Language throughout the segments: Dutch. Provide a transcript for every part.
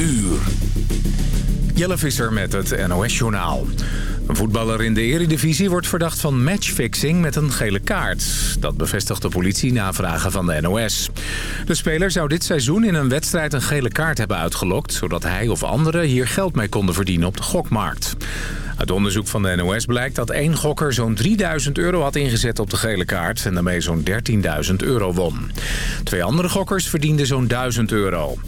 uur. Jelle Visser met het NOS-journaal. Een voetballer in de eredivisie wordt verdacht van matchfixing met een gele kaart. Dat bevestigt de politie na vragen van de NOS. De speler zou dit seizoen in een wedstrijd een gele kaart hebben uitgelokt... zodat hij of anderen hier geld mee konden verdienen op de gokmarkt. Uit onderzoek van de NOS blijkt dat één gokker zo'n 3000 euro had ingezet op de gele kaart... en daarmee zo'n 13.000 euro won. Twee andere gokkers verdienden zo'n 1000 euro.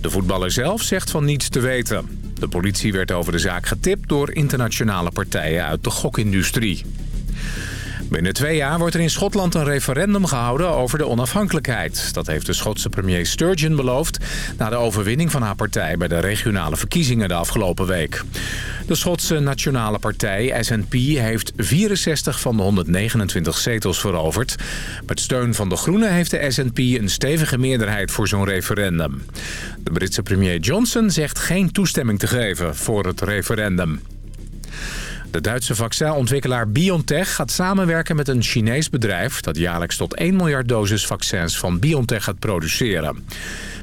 De voetballer zelf zegt van niets te weten. De politie werd over de zaak getipt door internationale partijen uit de gokindustrie. Binnen twee jaar wordt er in Schotland een referendum gehouden over de onafhankelijkheid. Dat heeft de Schotse premier Sturgeon beloofd... na de overwinning van haar partij bij de regionale verkiezingen de afgelopen week. De Schotse Nationale Partij, SNP, heeft 64 van de 129 zetels veroverd. Met steun van de Groenen heeft de SNP een stevige meerderheid voor zo'n referendum. De Britse premier Johnson zegt geen toestemming te geven voor het referendum. De Duitse vaccinontwikkelaar BioNTech gaat samenwerken met een Chinees bedrijf... dat jaarlijks tot 1 miljard doses vaccins van BioNTech gaat produceren.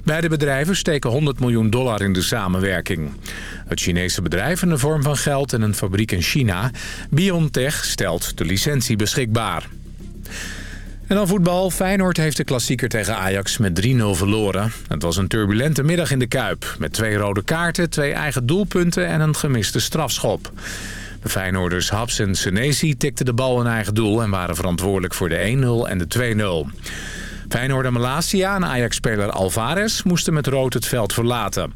Beide bedrijven steken 100 miljoen dollar in de samenwerking. Het Chinese bedrijf in de vorm van geld en een fabriek in China. BioNTech stelt de licentie beschikbaar. En dan voetbal. Feyenoord heeft de klassieker tegen Ajax met 3-0 verloren. Het was een turbulente middag in de Kuip. Met twee rode kaarten, twee eigen doelpunten en een gemiste strafschop. De Feyenoorders Haps en Senesi tikten de bal in eigen doel... en waren verantwoordelijk voor de 1-0 en de 2-0. Feyenoord en Malasia en Ajax-speler Alvarez moesten met rood het veld verlaten.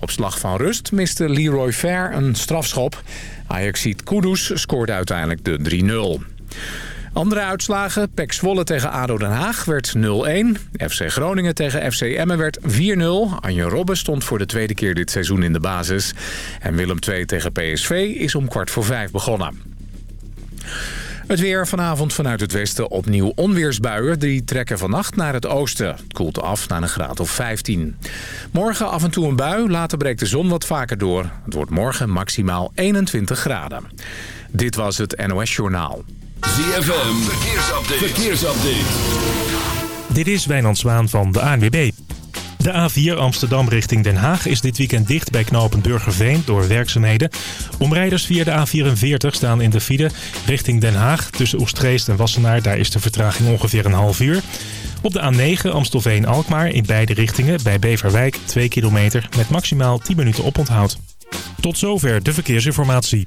Op slag van rust miste Leroy Fair een strafschop. Ajax-ziet Kudus scoorde uiteindelijk de 3-0. Andere uitslagen. PEC Zwolle tegen ADO Den Haag werd 0-1. FC Groningen tegen FC Emmen werd 4-0. Anje Robben stond voor de tweede keer dit seizoen in de basis. En Willem II tegen PSV is om kwart voor vijf begonnen. Het weer vanavond vanuit het westen opnieuw onweersbuien. Die trekken vannacht naar het oosten. Het koelt af naar een graad of 15. Morgen af en toe een bui, later breekt de zon wat vaker door. Het wordt morgen maximaal 21 graden. Dit was het NOS Journaal. ZFM, verkeersupdate. verkeersupdate. Dit is Wijnand Zwaan van de ANWB. De A4 Amsterdam richting Den Haag is dit weekend dicht bij knooppunt Burgerveen door werkzaamheden. Omrijders via de A44 staan in de file richting Den Haag. Tussen Oestreest en Wassenaar, daar is de vertraging ongeveer een half uur. Op de A9 Amstelveen-Alkmaar in beide richtingen bij Beverwijk 2 kilometer met maximaal 10 minuten oponthoud. Tot zover de verkeersinformatie.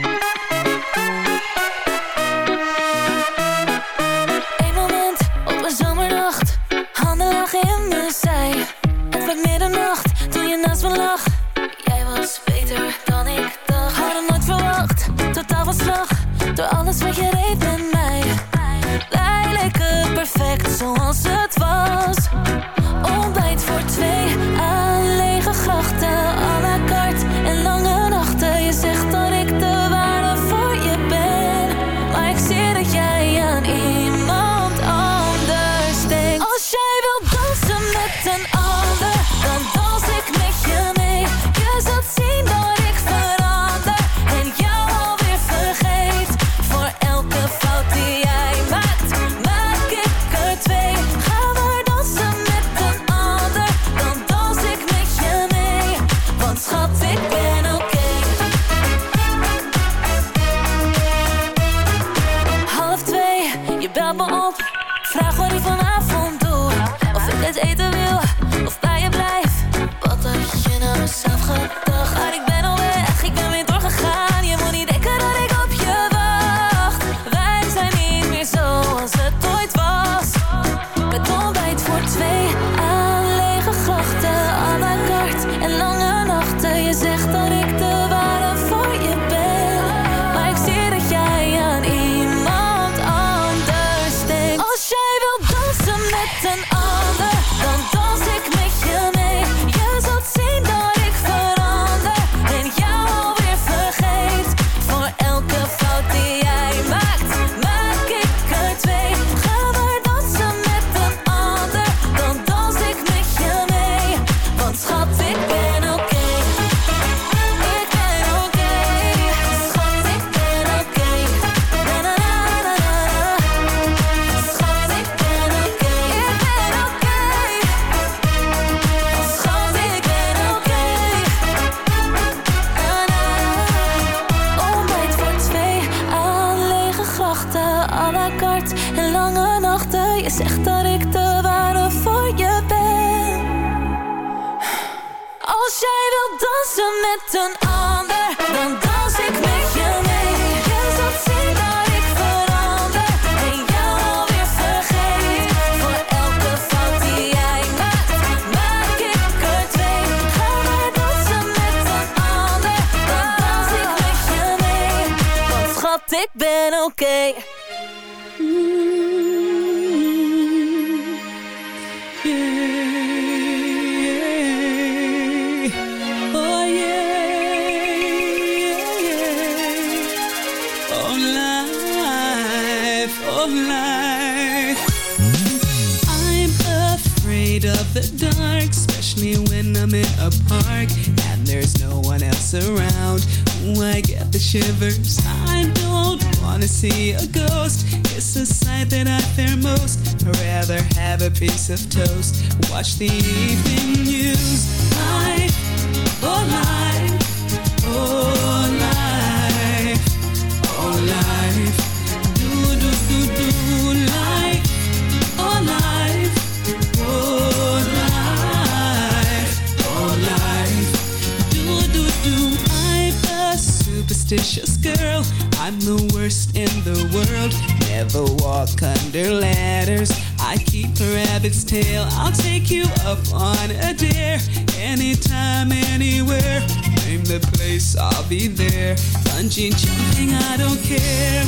I'll take you up on a dare. Anytime, anywhere. Name the place, I'll be there. Bungee jumping, I don't care.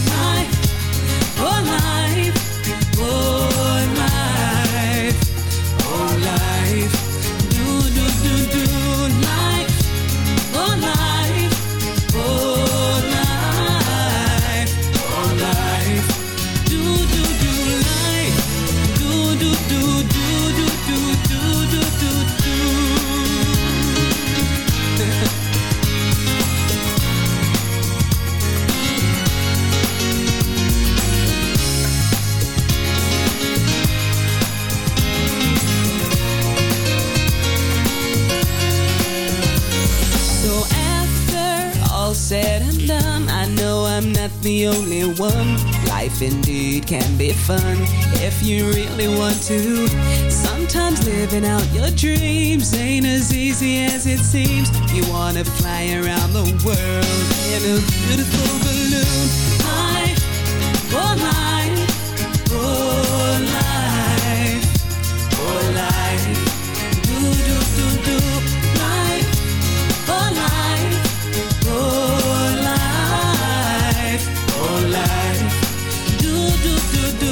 You really want to. Sometimes living out your dreams ain't as easy as it seems. You wanna fly around the world in a beautiful balloon. Life, oh life, oh life, oh life. Do do do do life. Oh life, oh life, oh life. Do do do do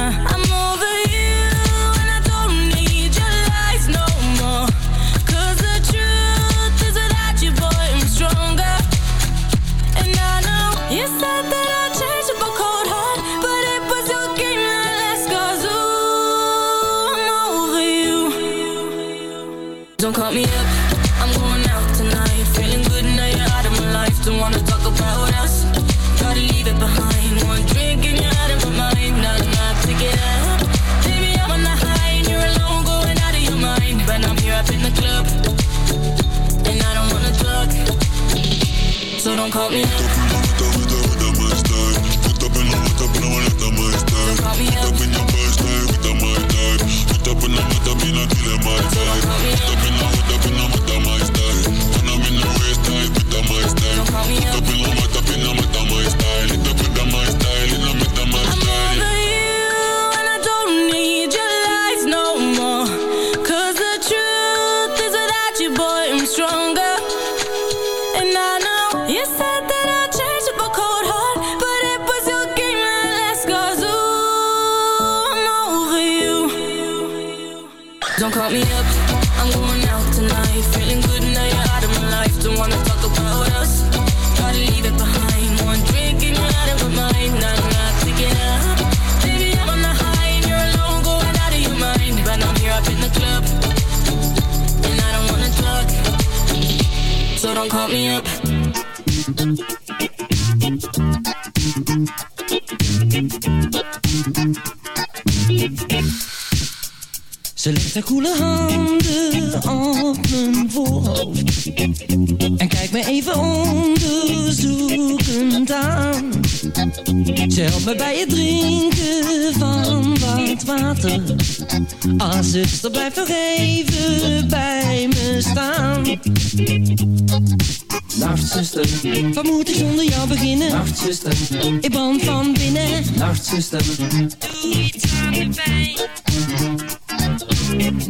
don't call me up. Don't call me up. Don't Ze legt haar koele handen op mijn voorhoofd. En kijkt me even onderzoekend aan. Ze helpt me bij het drinken van wat water. Ah zuster, blijf nog even bij me staan. Nacht zuster, wat moet ik zonder jou beginnen? Nacht zuster, ik brand van binnen. Nacht zuster, doe iets aan de pijn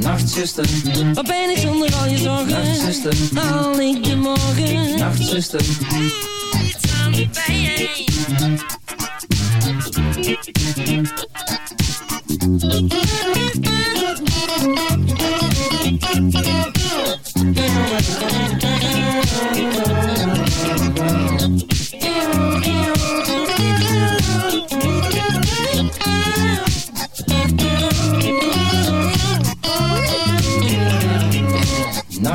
Nachtzuster, wat ben ik zonder al je zorgen? Nachtzuster, haal ik de morgen? Nachtzuster, doe iets aan de pijn.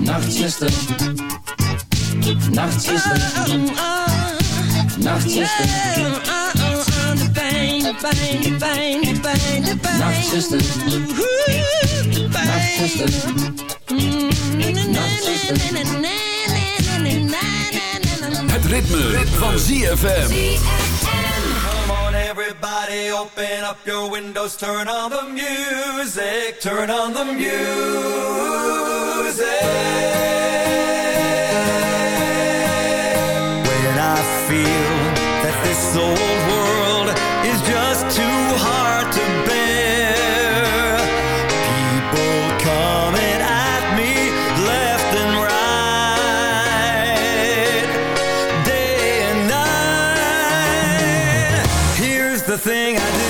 Nachtzuster, Nachtzuster, Nachtzuster, de pijn, de pijn, de Het ritme, van ZFM. Open up your windows, turn on the music, turn on the music. When I feel that this old world thing I do.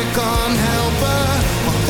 ze kan helpen.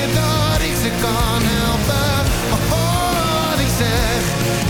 Denken dat ik ze kan helpen. Maar hoor wat ik zeg.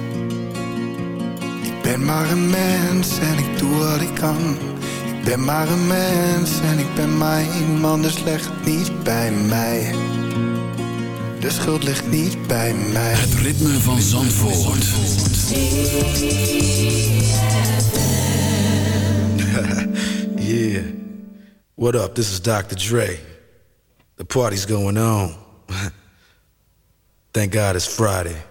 Ik ben maar een mens en ik doe wat ik kan. Ik ben maar een mens en ik ben maar iemand, dus leg het niet bij mij. De schuld ligt niet bij mij. Het ritme van Zandvoort. Yeah. What up? This is Dr. Dre. The party's going on. Thank God it's Friday.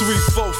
three, four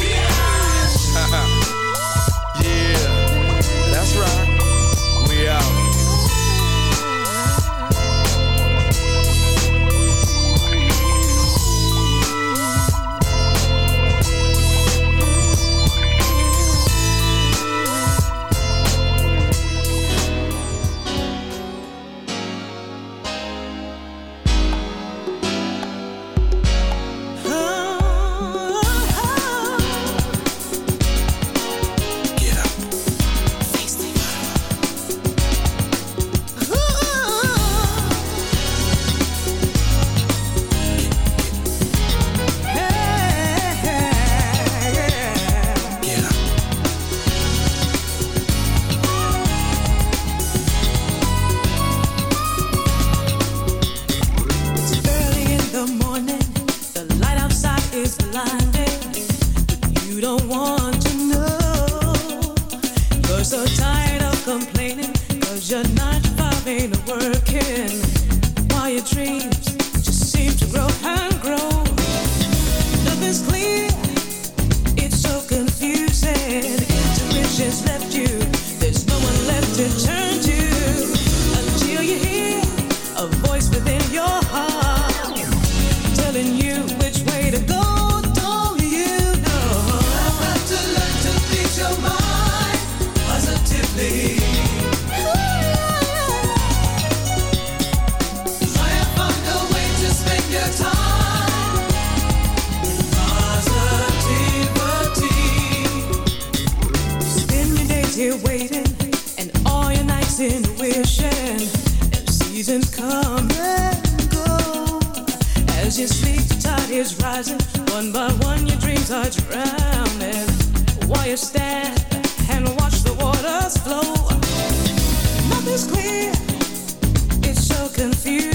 confused.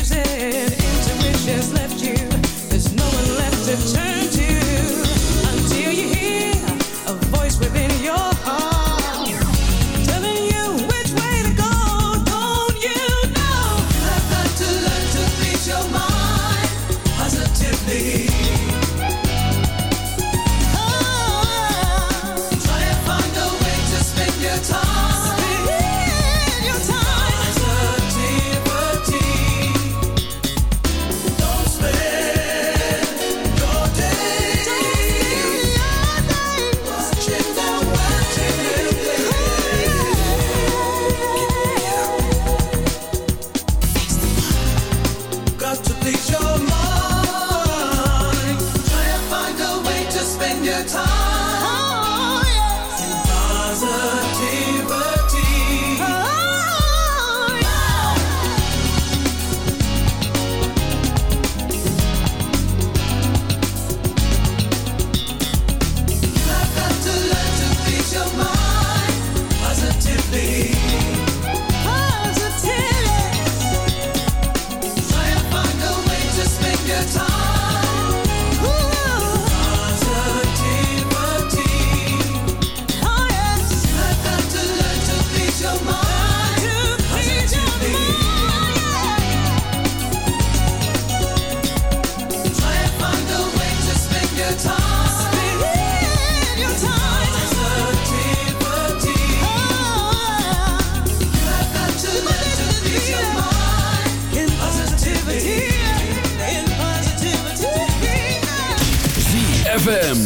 ZFM.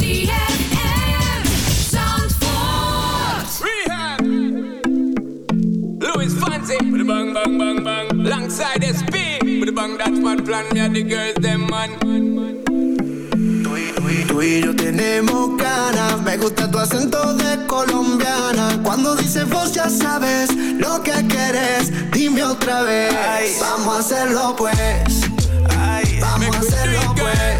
Rehab. Louis Fancy with a bang bang bang bang. Alongside SP with a bang that man plan me and the girls them man. Tú y yo tenemos ganas, me gusta tu acento de colombiana. Cuando dices vos ya sabes lo que quieres, dime otra vez. Vamos a hacerlo pues, vamos a hacerlo pues,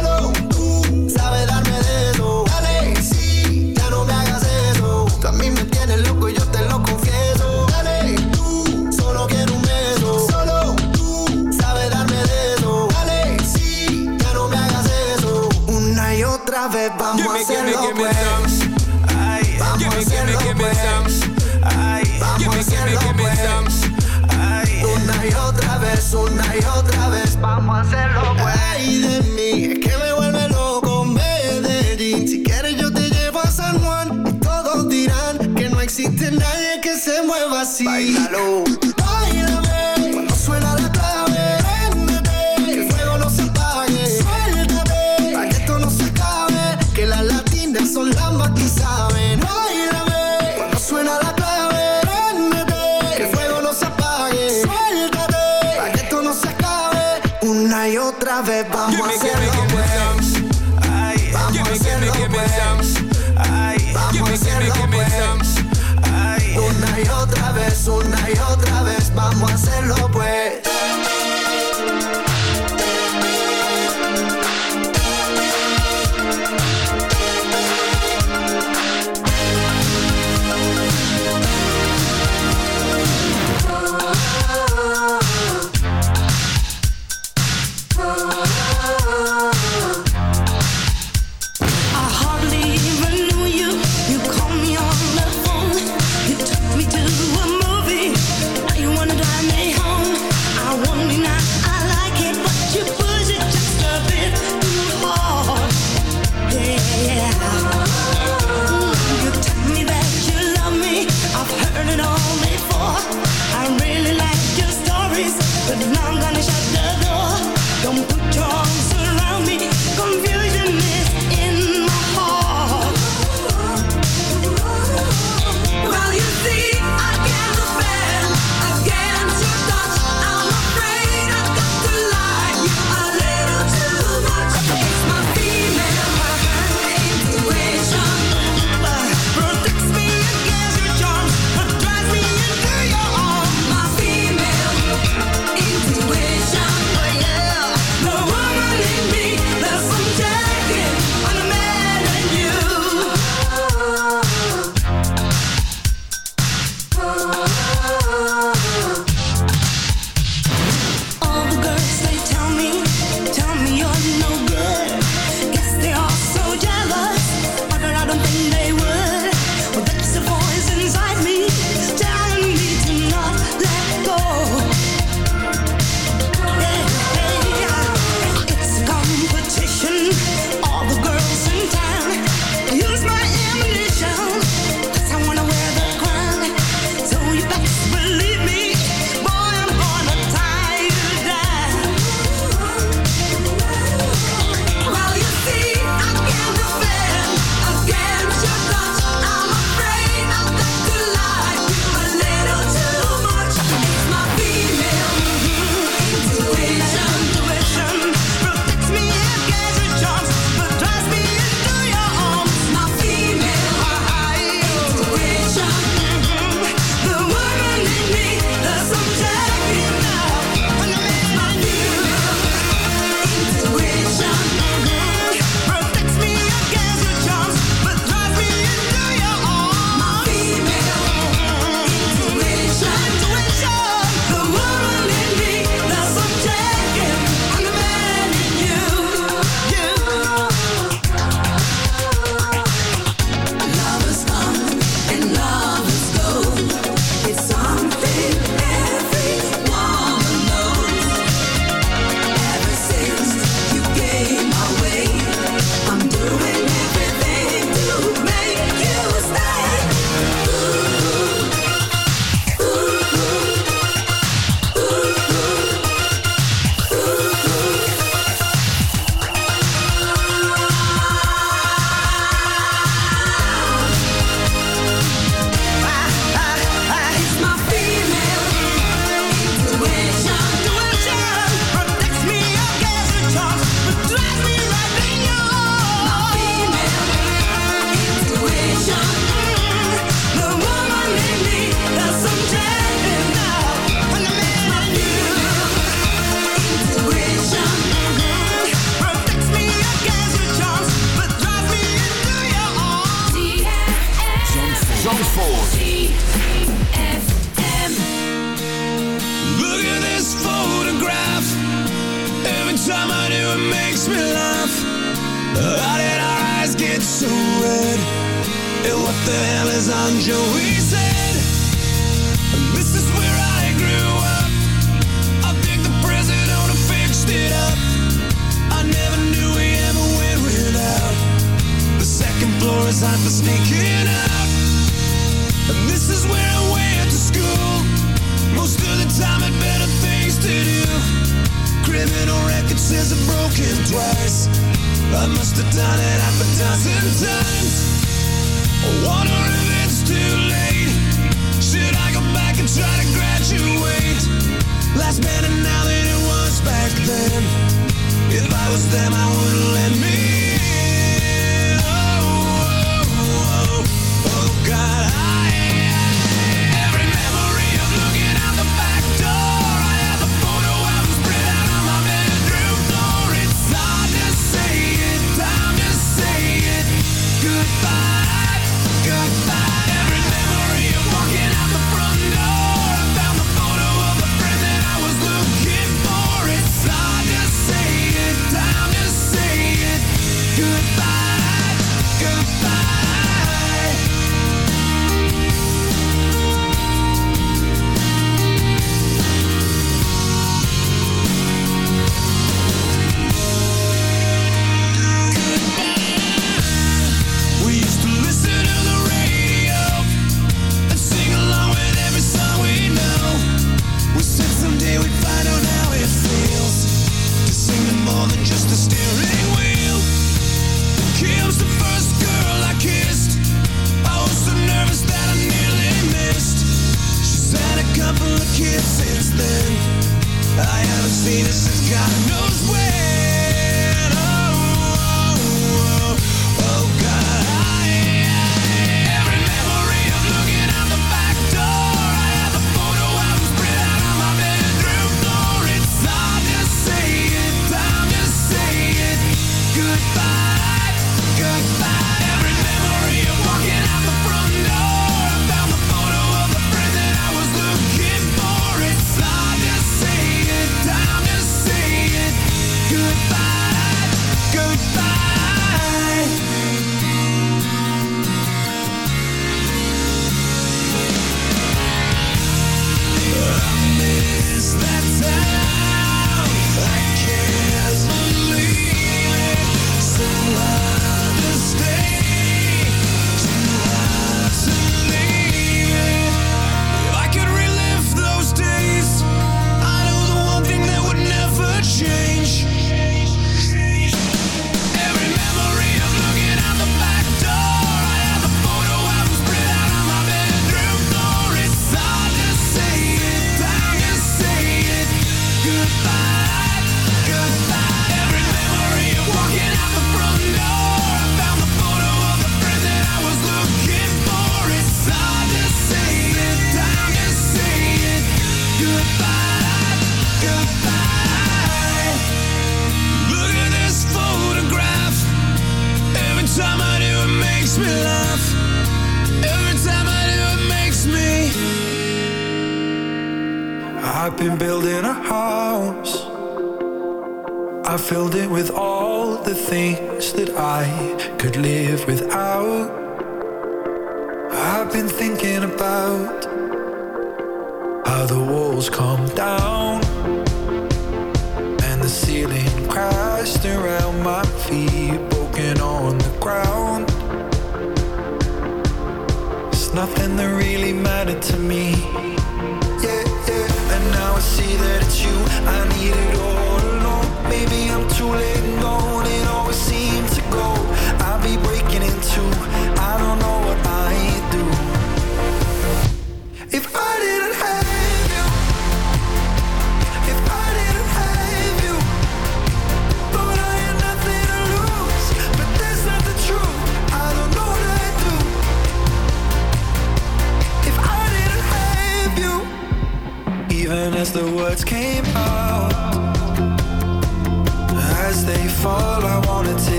Hacerlo pues. vamos a hacerlo pues. vamos a hacerlo pues. una y otra vez, una y otra vez, vamos a hacerlo pues. Ay, de mí, es que me vuelve loco Medellín. Si quieres yo te llevo a San Juan y todos dirán que no existe nadie que se mueva así. Báilalo.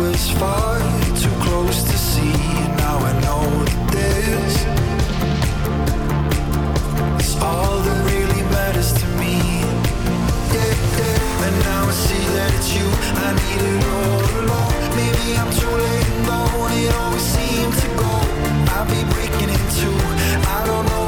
was far too close to see. Now I know that this is all that really matters to me. Yeah, yeah. And now I see that it's you. I need it all along. Maybe I'm too late, though. It always seems to go. I'll be breaking in two. I don't know.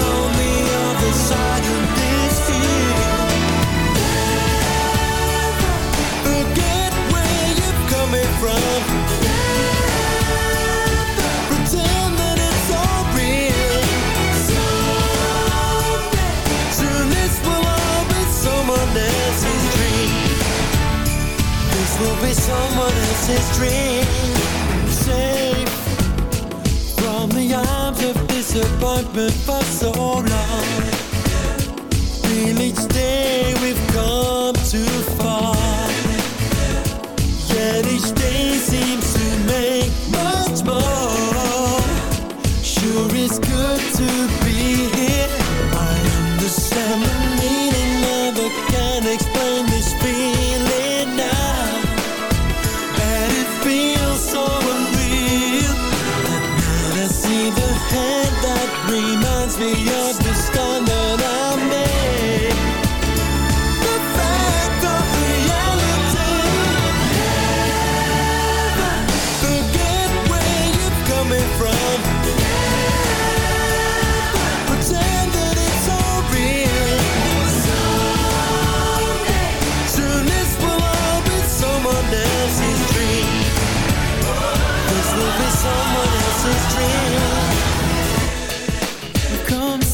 someone else's dream. Safe from the arms of disappointment for so long. Feel each day we've come too far. Yet each day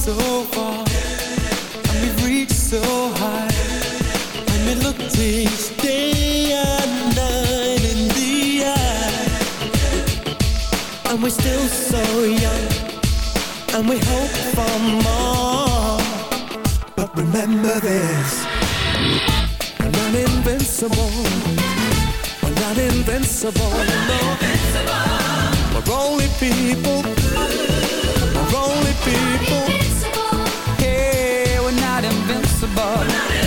so far and we've reached so high. When we look each day and night in the eye, and we're still so young, and we hope for more. But remember this: we're not invincible. We're not invincible. We're, not invincible. We're only people. number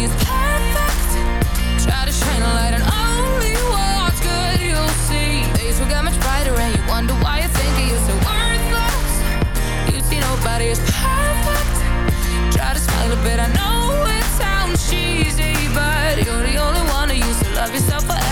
Is perfect. Try to shine a light on only what's good you'll see. Days will get much brighter and you wonder why you think you're so worthless. You see nobody is perfect. Try to smile a bit, I know it sounds cheesy, but you're the only one who used to love yourself for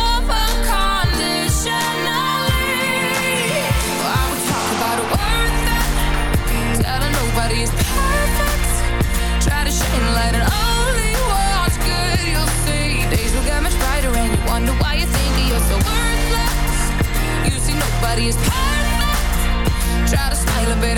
light on only what's good. You'll see. Days will get much brighter and you wonder why you think you're so worthless. You see nobody is perfect. Try to smile a bit,